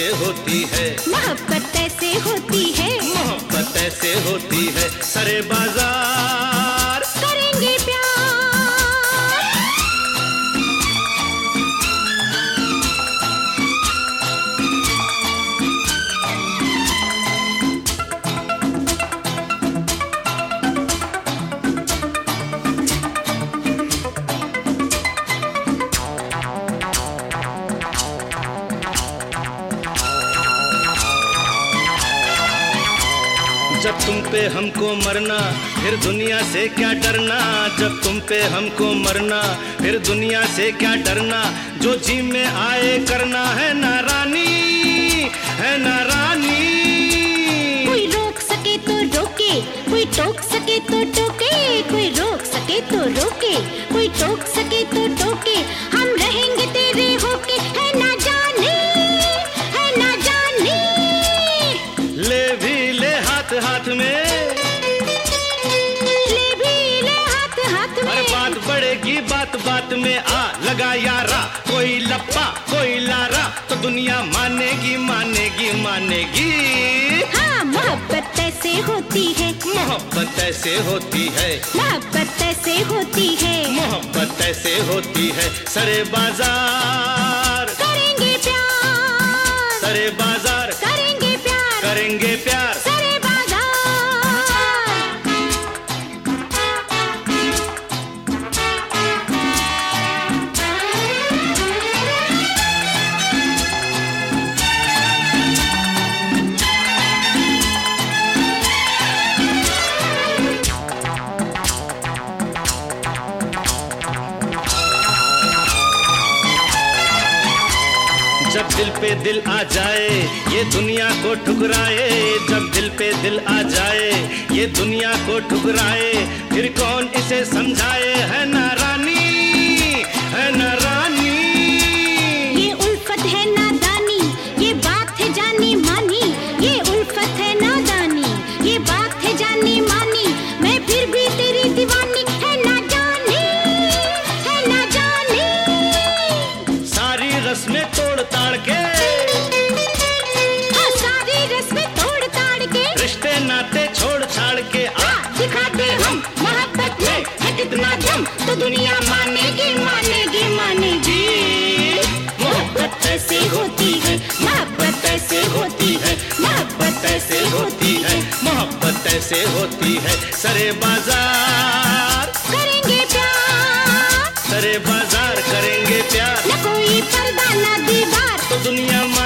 ऐसे होती है? मोहब्बत कैसे होती है। मोहब्बत ऐसे होती है। सरे बाज़ार जब तुम पे हमको मरना, फिर दुनिया से क्या डरना? जब तुम पे हमको मरना, फिर दुनिया से क्या डरना? जो जी में आए करना है नारानी है ना हाथ में। ले भी ले हाथ हाथ अरे में बात बढ़ेगी बात बात में आ लगा यारा। कोई लप्पा कोई लारा तो दुनिया मानेगी मानेगी मानेगी। हाँ मोहब्बत ऐसे होती है। मोहब्बत ऐसे होती है। मोहब्बत ऐसे होती है। मोहब्बत ऐसे होती है। सरे बाज़ार जब दिल पे दिल आ जाए, ये दुनिया को ठुकराए। जब दिल पे दिल आ जाए, ये दुनिया को ठुकराए। फिर कौन इसे समझाए? है ना रानी, है ना रस तोड़ ताड़ के। हाँ, सारी रस में तोड़ ताड़ के। रिश्ते नाते छोड़ छाड़ के। आ, दिखाते हम मोहब्बत में है कितना दम तो दुनिया मानेगी मानेगी मानेगी। मोहब्बत कैसे होती है मोहब्बत कैसे होती है मोहब्बत ऐसे होती है मोहब्बत कैसे होती है। सरे बाज़ार। करेंगे प्यार। सरे बाज़ार करेंगे प्यार। দুনিয়ার